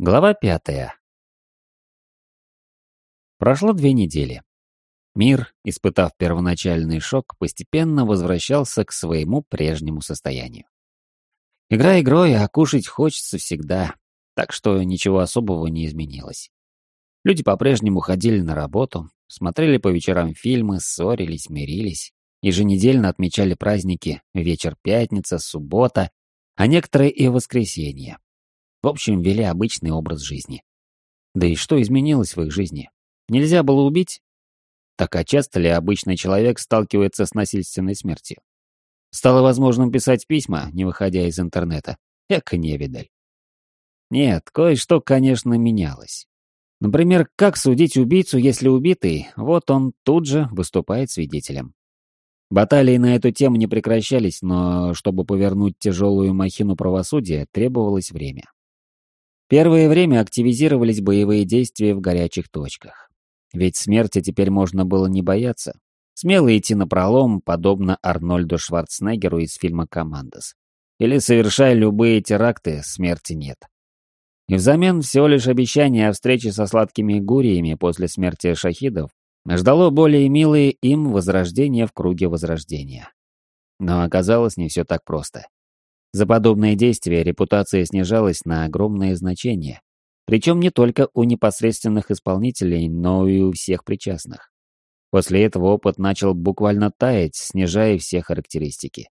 Глава пятая. Прошло две недели. Мир, испытав первоначальный шок, постепенно возвращался к своему прежнему состоянию. Игра игрой, а кушать хочется всегда, так что ничего особого не изменилось. Люди по-прежнему ходили на работу, смотрели по вечерам фильмы, ссорились, мирились, еженедельно отмечали праздники вечер пятница, суббота, а некоторые и воскресенье. В общем, вели обычный образ жизни. Да и что изменилось в их жизни? Нельзя было убить? Так а часто ли обычный человек сталкивается с насильственной смертью? Стало возможным писать письма, не выходя из интернета. Эка невидаль. Нет, кое-что, конечно, менялось. Например, как судить убийцу, если убитый, вот он тут же выступает свидетелем. Баталии на эту тему не прекращались, но чтобы повернуть тяжелую махину правосудия, требовалось время. Первое время активизировались боевые действия в горячих точках. Ведь смерти теперь можно было не бояться. Смело идти на пролом, подобно Арнольду Шварценеггеру из фильма «Командос». Или совершая любые теракты, смерти нет. И взамен всего лишь обещание о встрече со сладкими гуриями после смерти шахидов ждало более милое им возрождение в круге возрождения. Но оказалось не все так просто. За подобные действия репутация снижалась на огромное значение, причем не только у непосредственных исполнителей, но и у всех причастных. После этого опыт начал буквально таять, снижая все характеристики.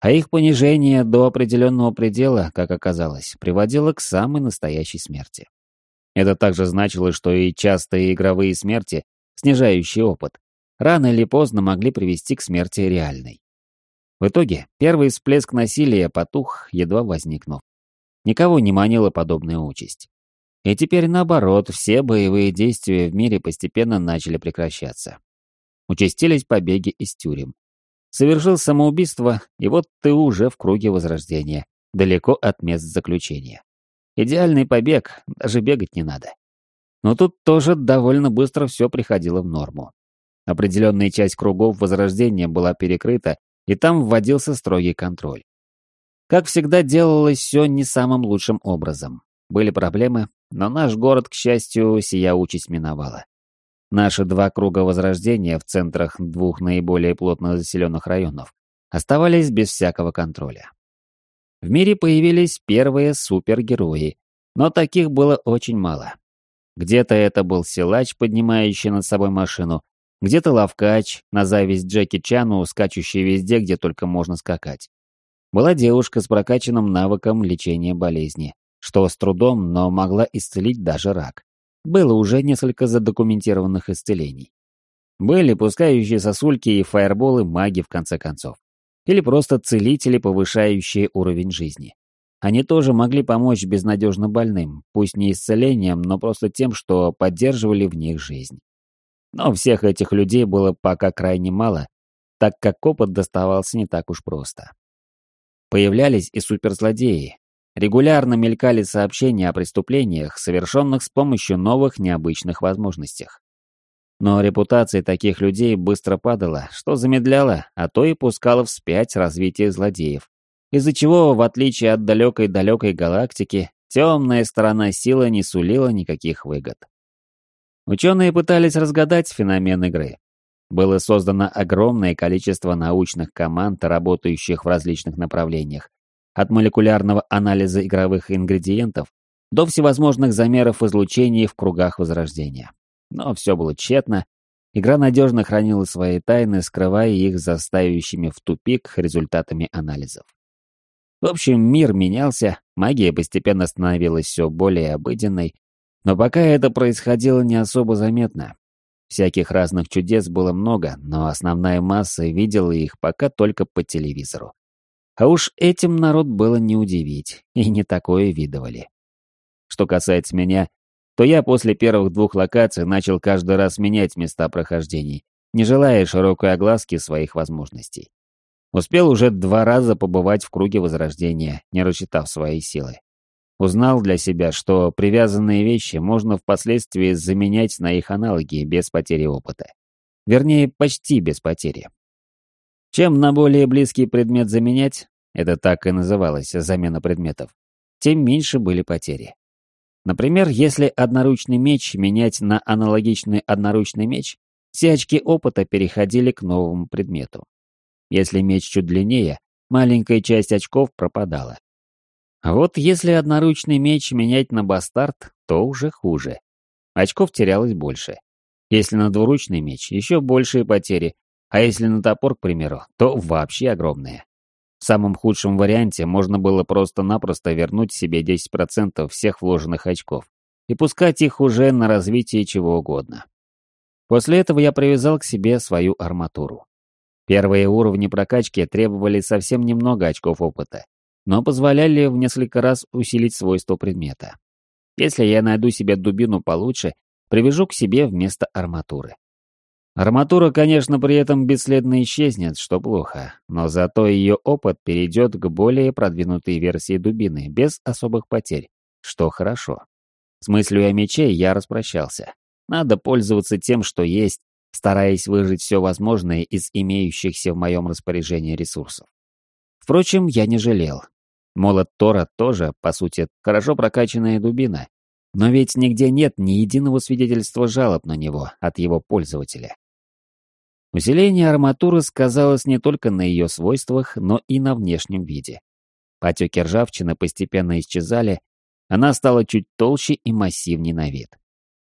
А их понижение до определенного предела, как оказалось, приводило к самой настоящей смерти. Это также значило, что и частые игровые смерти, снижающие опыт, рано или поздно могли привести к смерти реальной. В итоге первый всплеск насилия потух, едва возникнув. Никого не манила подобная участь. И теперь наоборот, все боевые действия в мире постепенно начали прекращаться. Участились побеги из тюрем. Совершил самоубийство, и вот ты уже в круге возрождения, далеко от мест заключения. Идеальный побег, даже бегать не надо. Но тут тоже довольно быстро все приходило в норму. Определенная часть кругов возрождения была перекрыта и там вводился строгий контроль. Как всегда, делалось все не самым лучшим образом. Были проблемы, но наш город, к счастью, сия участь миновала. Наши два круга возрождения в центрах двух наиболее плотно заселенных районов оставались без всякого контроля. В мире появились первые супергерои, но таких было очень мало. Где-то это был силач, поднимающий над собой машину, где-то лавкач, на зависть Джеки Чану, скачущий везде, где только можно скакать. Была девушка с прокачанным навыком лечения болезни, что с трудом, но могла исцелить даже рак. Было уже несколько задокументированных исцелений. Были пускающие сосульки и фаерболы маги в конце концов. Или просто целители, повышающие уровень жизни. Они тоже могли помочь безнадежно больным, пусть не исцелением, но просто тем, что поддерживали в них жизнь. Но всех этих людей было пока крайне мало, так как опыт доставался не так уж просто. Появлялись и суперзлодеи. Регулярно мелькали сообщения о преступлениях, совершенных с помощью новых необычных возможностей. Но репутация таких людей быстро падала, что замедляло, а то и пускало вспять развитие злодеев. Из-за чего, в отличие от далекой-далекой галактики, темная сторона силы не сулила никаких выгод. Ученые пытались разгадать феномен игры. Было создано огромное количество научных команд, работающих в различных направлениях, от молекулярного анализа игровых ингредиентов до всевозможных замеров излучений в кругах возрождения. Но все было тщетно, игра надежно хранила свои тайны, скрывая их за ставящими в тупик результатами анализов. В общем, мир менялся, магия постепенно становилась все более обыденной, но пока это происходило не особо заметно. Всяких разных чудес было много, но основная масса видела их пока только по телевизору. А уж этим народ было не удивить, и не такое видывали. Что касается меня, то я после первых двух локаций начал каждый раз менять места прохождений, не желая широкой огласки своих возможностей. Успел уже два раза побывать в круге возрождения, не рассчитав свои силы. Узнал для себя, что привязанные вещи можно впоследствии заменять на их аналоги без потери опыта. Вернее, почти без потери. Чем на более близкий предмет заменять, это так и называлось замена предметов, тем меньше были потери. Например, если одноручный меч менять на аналогичный одноручный меч, все очки опыта переходили к новому предмету. Если меч чуть длиннее, маленькая часть очков пропадала. А вот если одноручный меч менять на бастард, то уже хуже. Очков терялось больше. Если на двуручный меч, еще большие потери, а если на топор, к примеру, то вообще огромные. В самом худшем варианте можно было просто-напросто вернуть себе 10% всех вложенных очков и пускать их уже на развитие чего угодно. После этого я привязал к себе свою арматуру. Первые уровни прокачки требовали совсем немного очков опыта, но позволяли в несколько раз усилить свойства предмета. Если я найду себе дубину получше, привяжу к себе вместо арматуры. Арматура, конечно, при этом бесследно исчезнет, что плохо, но зато ее опыт перейдет к более продвинутой версии дубины, без особых потерь, что хорошо. С мыслью о мече я распрощался. Надо пользоваться тем, что есть, стараясь выжить все возможное из имеющихся в моем распоряжении ресурсов. Впрочем, я не жалел. Молот Тора тоже, по сути, хорошо прокачанная дубина, но ведь нигде нет ни единого свидетельства жалоб на него от его пользователя. Усиление арматуры сказалось не только на ее свойствах, но и на внешнем виде. Потеки ржавчины постепенно исчезали, она стала чуть толще и массивнее на вид.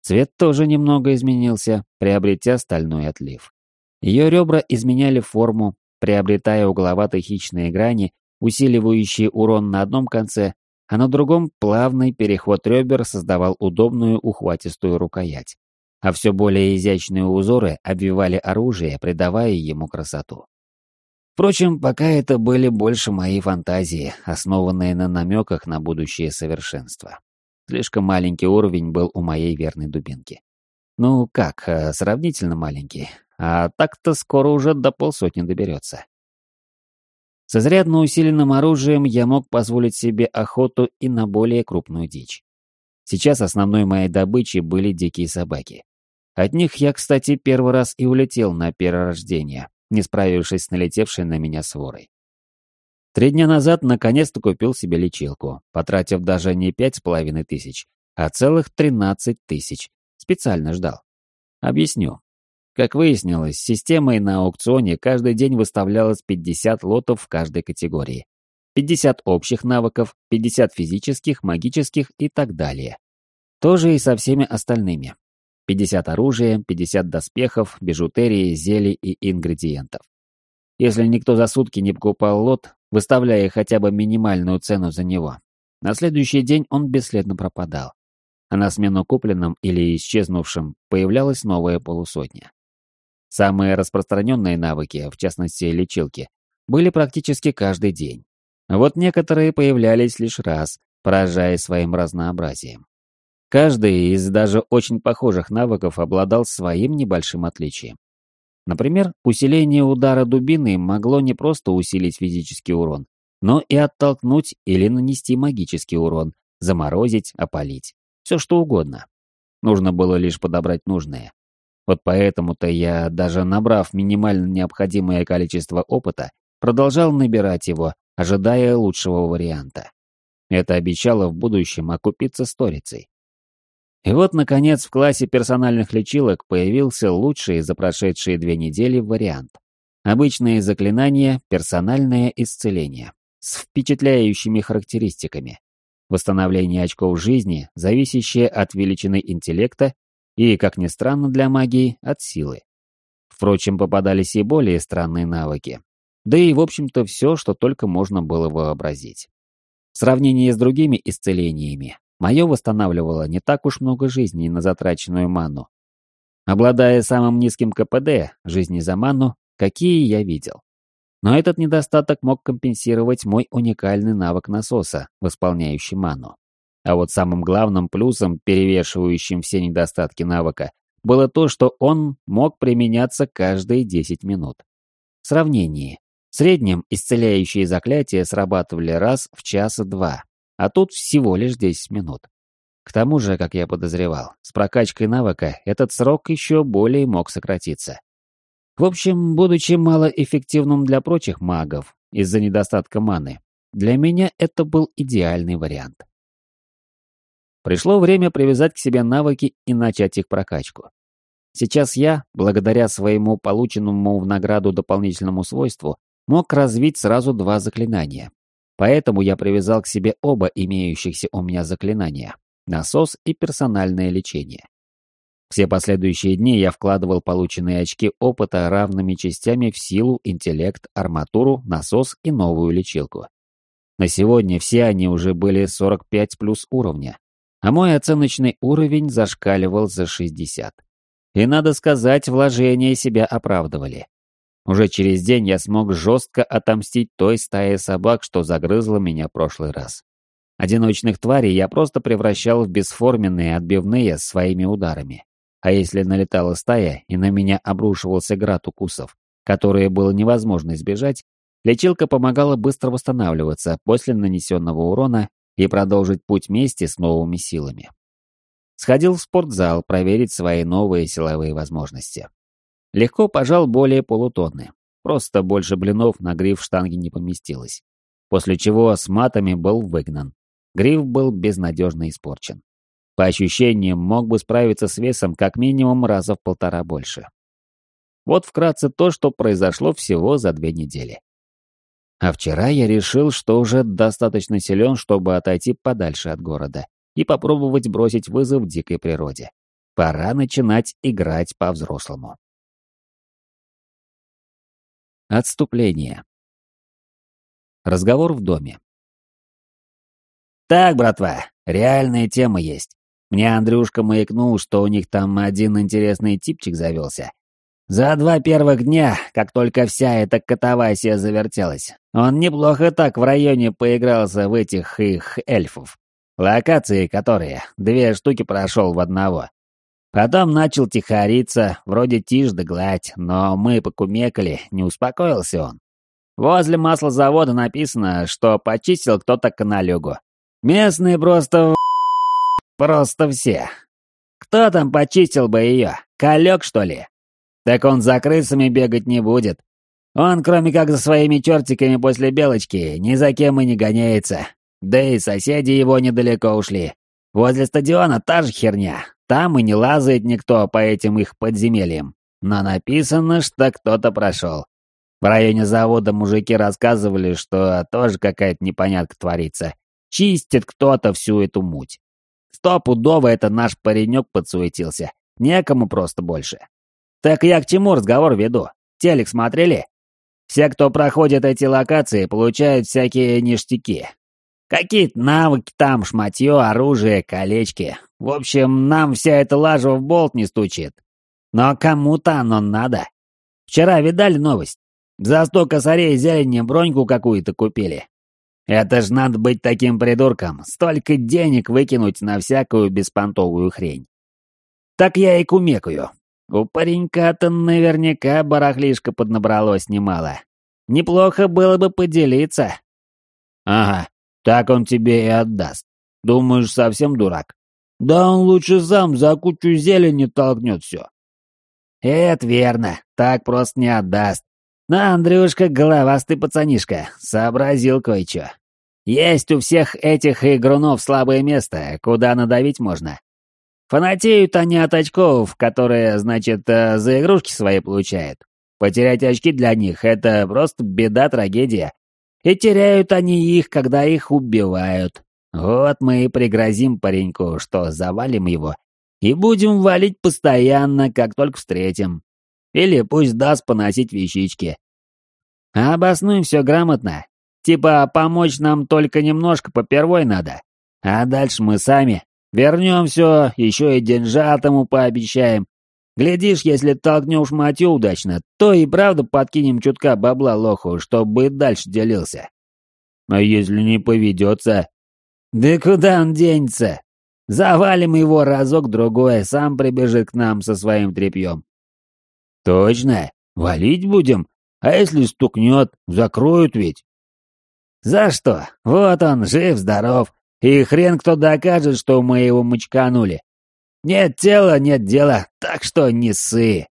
Цвет тоже немного изменился, приобретя стальной отлив. Ее ребра изменяли форму, приобретая угловато-хищные грани, усиливающие урон на одном конце, а на другом плавный переход ребер создавал удобную ухватистую рукоять а все более изящные узоры обвивали оружие, придавая ему красоту. Впрочем, пока это были больше мои фантазии, основанные на намеках на будущее совершенство. Слишком маленький уровень был у моей верной дубинки. Ну как, э, сравнительно маленький, а так-то скоро уже до полсотни доберется. С изрядно усиленным оружием я мог позволить себе охоту и на более крупную дичь. Сейчас основной моей добычей были дикие собаки. От них я, кстати, первый раз и улетел на перерождение, не справившись с налетевшей на меня сворой. Три дня назад наконец-то купил себе лечилку, потратив даже не пять с половиной тысяч, а целых тринадцать тысяч. Специально ждал. Объясню. Как выяснилось, системой на аукционе каждый день выставлялось 50 лотов в каждой категории. 50 общих навыков, 50 физических, магических и так далее. Тоже и со всеми остальными. 50 оружия, 50 доспехов, бижутерии, зелий и ингредиентов. Если никто за сутки не покупал лот, выставляя хотя бы минимальную цену за него, на следующий день он бесследно пропадал. А на смену купленным или исчезнувшим появлялась новая полусотня. Самые распространенные навыки, в частности лечилки, были практически каждый день. Вот некоторые появлялись лишь раз, поражая своим разнообразием. Каждый из даже очень похожих навыков обладал своим небольшим отличием. Например, усиление удара дубины могло не просто усилить физический урон, но и оттолкнуть или нанести магический урон, заморозить, опалить. Все что угодно. Нужно было лишь подобрать нужное. Вот поэтому-то я, даже набрав минимально необходимое количество опыта, продолжал набирать его, ожидая лучшего варианта. Это обещало в будущем окупиться сторицей. И вот, наконец, в классе персональных лечилок появился лучший за прошедшие две недели вариант. Обычные заклинания, персональное исцеление. С впечатляющими характеристиками. Восстановление очков жизни, зависящее от величины интеллекта и, как ни странно для магии, от силы. Впрочем, попадались и более странные навыки. Да и, в общем-то, все, что только можно было вообразить. В сравнении с другими исцелениями, Мое восстанавливало не так уж много жизней на затраченную ману. Обладая самым низким КПД жизни за ману, какие я видел. Но этот недостаток мог компенсировать мой уникальный навык насоса, восполняющий ману. А вот самым главным плюсом, перевешивающим все недостатки навыка, было то, что он мог применяться каждые 10 минут. В сравнении. В среднем исцеляющие заклятия срабатывали раз в час-два, а тут всего лишь 10 минут. К тому же, как я подозревал, с прокачкой навыка этот срок еще более мог сократиться. В общем, будучи малоэффективным для прочих магов из-за недостатка маны, для меня это был идеальный вариант. Пришло время привязать к себе навыки и начать их прокачку. Сейчас я, благодаря своему полученному в награду дополнительному свойству, мог развить сразу два заклинания. Поэтому я привязал к себе оба имеющихся у меня заклинания – насос и персональное лечение. Все последующие дни я вкладывал полученные очки опыта равными частями в силу, интеллект, арматуру, насос и новую лечилку. На сегодня все они уже были 45 плюс уровня, а мой оценочный уровень зашкаливал за 60. И надо сказать, вложения себя оправдывали. Уже через день я смог жестко отомстить той стае собак, что загрызла меня прошлый раз. Одиночных тварей я просто превращал в бесформенные отбивные своими ударами. А если налетала стая и на меня обрушивался град укусов, которые было невозможно избежать, лечилка помогала быстро восстанавливаться после нанесенного урона и продолжить путь вместе с новыми силами. Сходил в спортзал проверить свои новые силовые возможности. Легко пожал более полутонны. Просто больше блинов на гриф штанги не поместилось. После чего с матами был выгнан. Гриф был безнадежно испорчен. По ощущениям, мог бы справиться с весом как минимум раза в полтора больше. Вот вкратце то, что произошло всего за две недели. А вчера я решил, что уже достаточно силен, чтобы отойти подальше от города и попробовать бросить вызов дикой природе. Пора начинать играть по-взрослому. Отступление. Разговор в доме. «Так, братва, реальная тема есть. Мне Андрюшка маякнул, что у них там один интересный типчик завелся. За два первых дня, как только вся эта катавасия завертелась, он неплохо так в районе поигрался в этих их эльфов. Локации которые, две штуки прошел в одного. Потом начал тихориться, вроде тишь да гладь, но мы покумекали, не успокоился он. Возле маслозавода написано, что почистил кто-то каналюгу. Местные просто Просто все. Кто там почистил бы ее? Калек, что ли? Так он за крысами бегать не будет. Он, кроме как за своими чертиками после белочки, ни за кем и не гоняется. Да и соседи его недалеко ушли. Возле стадиона та же херня. Там и не лазает никто по этим их подземельям. Но написано, что кто-то прошел. В районе завода мужики рассказывали, что тоже какая-то непонятка творится. Чистит кто-то всю эту муть. Стопудово это наш паренек подсуетился. Некому просто больше. Так я к чему разговор веду? Телек смотрели? Все, кто проходит эти локации, получают всякие ништяки. Какие-то навыки там, шматье, оружие, колечки. В общем, нам вся эта лажа в болт не стучит. Но кому-то оно надо. Вчера видали новость? За сто косарей зелени броньку какую-то купили. Это ж надо быть таким придурком, столько денег выкинуть на всякую беспонтовую хрень. Так я и кумекаю. У паренька-то наверняка барахлишка поднабралось немало. Неплохо было бы поделиться. Ага, так он тебе и отдаст. Думаешь, совсем дурак? Да он лучше сам за кучу зелени толкнет все. Это верно, так просто не отдаст. Но Андрюшка головастый пацанишка, сообразил кое-что. Есть у всех этих игрунов слабое место, куда надавить можно. Фанатеют они от очков, которые, значит, э, за игрушки свои получают. Потерять очки для них — это просто беда-трагедия. И теряют они их, когда их убивают. Вот мы и пригрозим пареньку, что завалим его. И будем валить постоянно, как только встретим. Или пусть даст поносить вещички. Обоснуем все грамотно. Типа помочь нам только немножко попервой надо. А дальше мы сами Вернем все, еще и деньжат ему пообещаем. Глядишь, если толкнешь матью удачно, то и правда подкинем чутка бабла лоху, чтобы дальше делился. А если не поведется? Да куда он денется? Завалим его разок-другой, сам прибежит к нам со своим тряпьем. Точно? Валить будем? А если стукнет, закроют ведь? За что? Вот он, жив-здоров, и хрен кто докажет, что мы его мочканули. Нет тела, нет дела, так что не ссы.